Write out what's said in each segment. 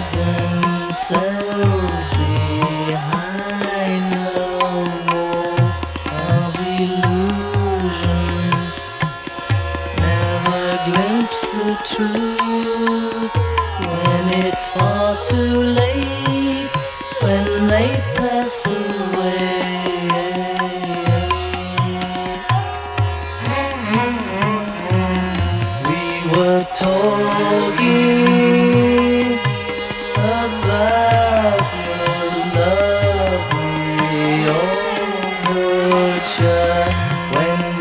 themselves behind of illusion. Never glimpse the truth when it's far too late, when they pass away. We were talking. When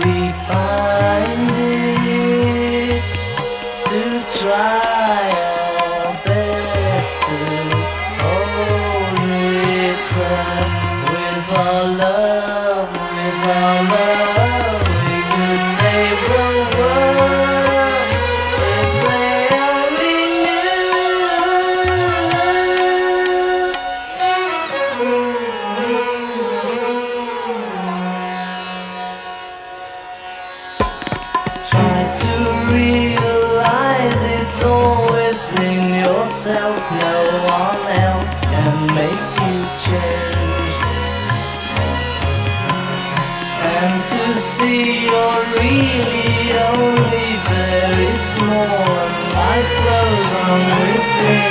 one else can make you change. And to see you're really only very small. Life flows on within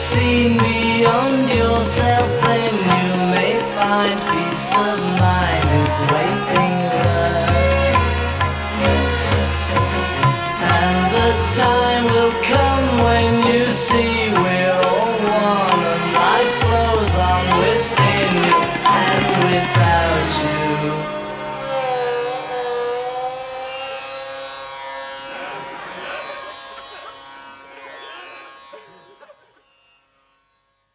seen beyond yourself, then you may find peace of mind is waiting there. And the time will come when you see where